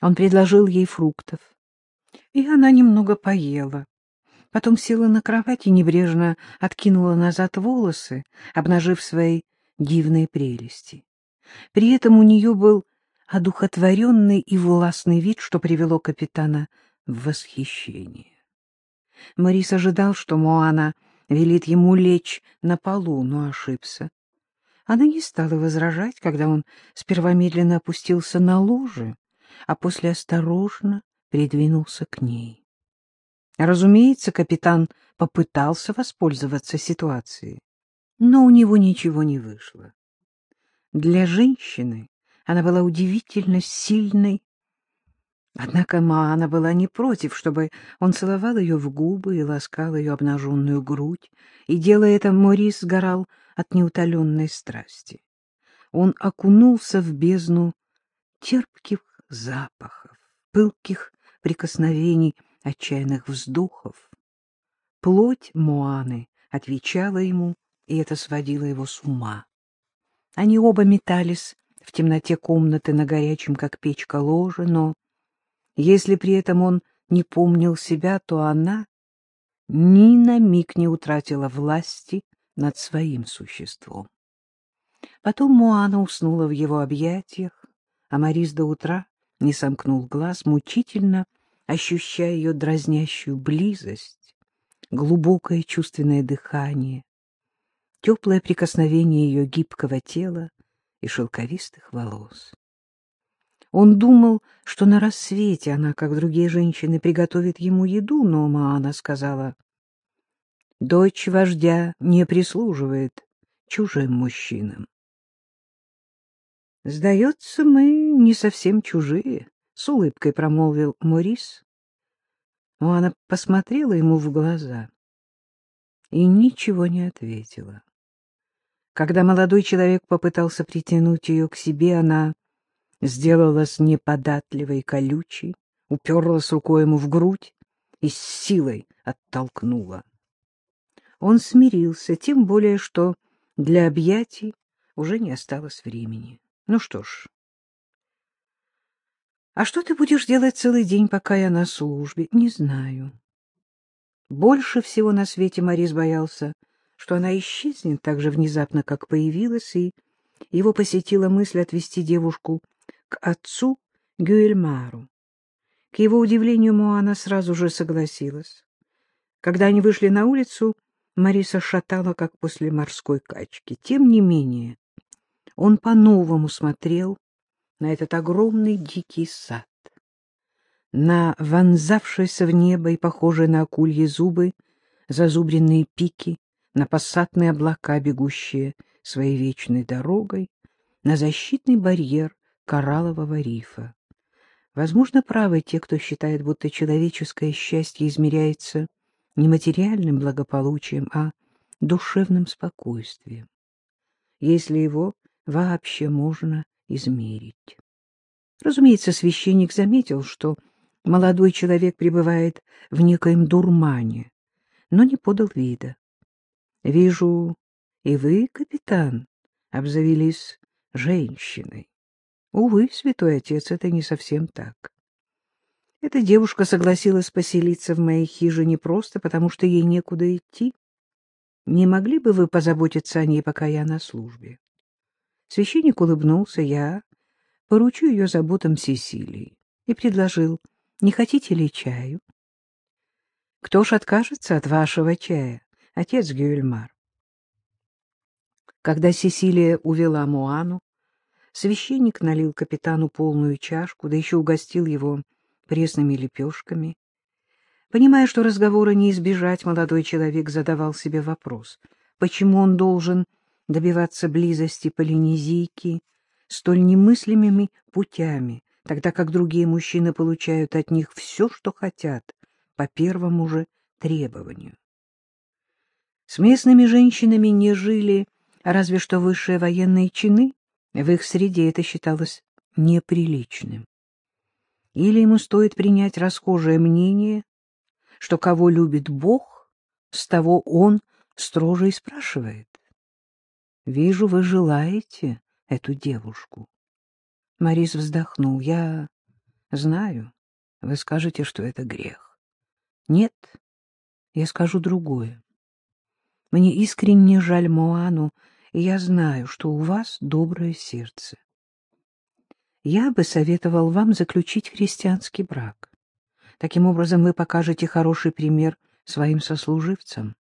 Он предложил ей фруктов, и она немного поела. Потом села на кровать и небрежно откинула назад волосы, обнажив свои дивные прелести. При этом у нее был одухотворенный и властный вид, что привело капитана в восхищение. Морис ожидал, что Моана велит ему лечь на полу, но ошибся. Она не стала возражать, когда он сперва медленно опустился на ложе, а после осторожно придвинулся к ней. Разумеется, капитан попытался воспользоваться ситуацией, но у него ничего не вышло. Для женщины она была удивительно сильной. Однако Маана была не против, чтобы он целовал ее в губы и ласкал ее обнаженную грудь, и, делая это, Морис сгорал от неутоленной страсти. Он окунулся в бездну терпких запахов, пылких прикосновений, отчаянных вздохов. Плоть Моаны отвечала ему, и это сводило его с ума. Они оба метались в темноте комнаты на горячем, как печка, ложе, но если при этом он не помнил себя, то она ни на миг не утратила власти над своим существом. Потом Моана уснула в его объятиях, а Морис до утра не сомкнул глаз, мучительно ощущая ее дразнящую близость, глубокое чувственное дыхание, теплое прикосновение ее гибкого тела и шелковистых волос. Он думал, что на рассвете она, как другие женщины, приготовит ему еду, но Маана сказала, «Дочь вождя не прислуживает чужим мужчинам». «Сдается, мы не совсем чужие», — с улыбкой промолвил Морис. Но она посмотрела ему в глаза и ничего не ответила. Когда молодой человек попытался притянуть ее к себе, она сделалась неподатливой и колючей, уперлась рукой ему в грудь и с силой оттолкнула. Он смирился, тем более, что для объятий уже не осталось времени. Ну что ж. А что ты будешь делать целый день, пока я на службе? Не знаю. Больше всего на свете Морис боялся что она исчезнет так же внезапно, как появилась, и его посетила мысль отвезти девушку к отцу Гюэльмару. К его удивлению, Моана сразу же согласилась. Когда они вышли на улицу, Мариса шатала, как после морской качки. Тем не менее, он по-новому смотрел на этот огромный дикий сад, на вонзавшиеся в небо и похожие на акульи зубы зазубренные пики, на пассатные облака, бегущие своей вечной дорогой, на защитный барьер кораллового рифа. Возможно, правы те, кто считает, будто человеческое счастье измеряется не материальным благополучием, а душевным спокойствием, если его вообще можно измерить. Разумеется, священник заметил, что молодой человек пребывает в некоем дурмане, но не подал вида. Вижу, и вы, капитан, обзавелись женщиной. Увы, святой отец, это не совсем так. Эта девушка согласилась поселиться в моей хижине просто потому, что ей некуда идти. Не могли бы вы позаботиться о ней, пока я на службе? Священник улыбнулся, я поручу ее заботам Сесилии, и предложил, не хотите ли чаю? Кто ж откажется от вашего чая? отец Гюэльмар. Когда Сесилия увела Муану, священник налил капитану полную чашку, да еще угостил его пресными лепешками. Понимая, что разговора не избежать, молодой человек задавал себе вопрос, почему он должен добиваться близости полинезийки столь немыслимыми путями, тогда как другие мужчины получают от них все, что хотят, по первому же требованию. С местными женщинами не жили разве что высшие военные чины, в их среде это считалось неприличным. Или ему стоит принять расхожее мнение, что кого любит Бог, с того он строже и спрашивает. «Вижу, вы желаете эту девушку». Морис вздохнул. «Я Знаю, вы скажете, что это грех. Нет, я скажу другое. Мне искренне жаль Моану, и я знаю, что у вас доброе сердце. Я бы советовал вам заключить христианский брак. Таким образом, вы покажете хороший пример своим сослуживцам.